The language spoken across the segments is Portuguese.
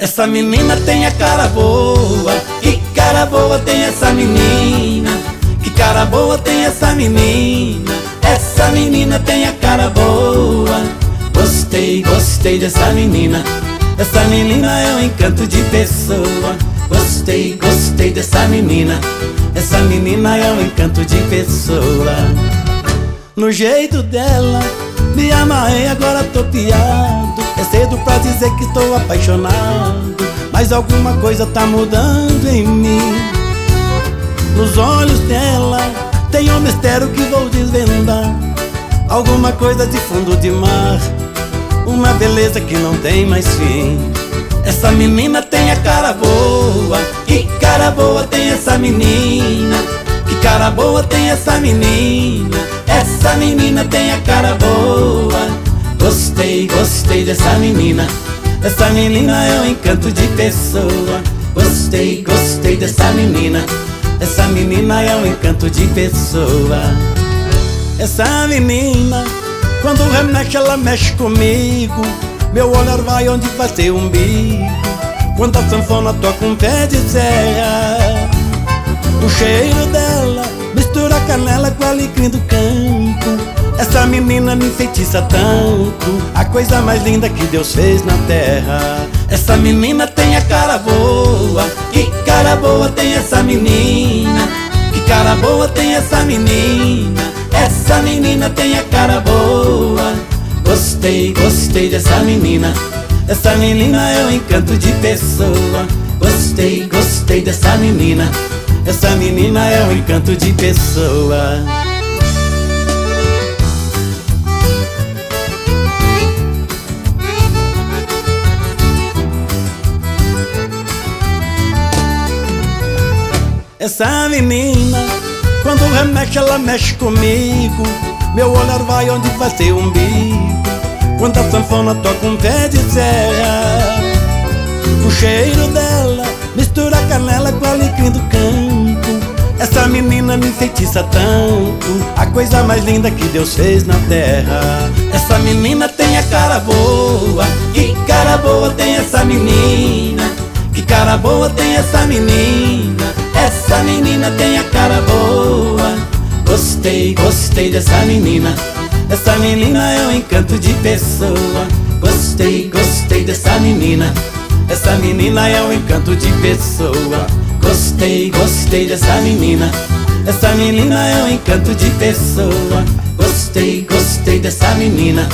Essa menina tem a cara boa, que cara boa tem essa menina. Que cara boa tem essa menina. Essa menina tem a cara boa. Gostei, gostei dessa menina. Essa menina é um encanto de pessoa. Gostei, gostei dessa menina. Essa menina é um encanto de pessoa. No jeito dela, me amarrei, agora tô piado. É cedo pra dizer que estou apaixonado. Mas alguma coisa tá mudando em mim. Nos olhos dela tem um mistério que vou desvendar. Alguma coisa de fundo de mar. Uma beleza que não tem mais fim. Essa menina tem a cara boa. Que cara boa tem essa menina. Que cara boa tem essa menina. Essa menina tem a cara boa. Gostei, gostei dessa menina. Essa menina é um encanto de pessoa. Gostei, gostei dessa menina. Essa menina é um encanto de pessoa. Essa menina, quando remexe, ela mexe comigo. Meu olhar vai onde vai ser o umbigo. Quando a sanfona toca um pé de serra, o cheiro dela mistura canela com alecrim do campo. Essa menina me enfeitiça tanto A coisa mais linda que Deus fez na terra. Essa menina tem a cara boa Que cara boa tem essa menina? Que cara boa tem essa menina? Essa menina tem a cara boa. Gostei, gostei dessa menina. Essa menina é um encanto de pessoa. Gostei, gostei dessa menina. Essa menina é um encanto de pessoa Essa menina, quando remexe, ela mexe comigo. Meu olhar vai onde vai ser o umbigo. Quando a sanfona toca um pé de serra, o cheiro dela mistura canela com alecrim do campo. Essa menina me enfeitiça tanto, a coisa mais linda que Deus fez na terra. Essa menina tem a cara boa, que cara boa tem essa menina. Que cara boa tem essa menina. Essa menina tem a cara boa. Gostei, gostei dessa menina. Essa menina é um encanto de pessoa. Gostei, gostei dessa menina. Essa menina é um encanto de pessoa. Gostei, gostei dessa menina. Essa menina é um encanto de pessoa. Gostei, gostei dessa menina.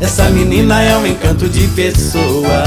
Essa menina é um encanto de pessoa.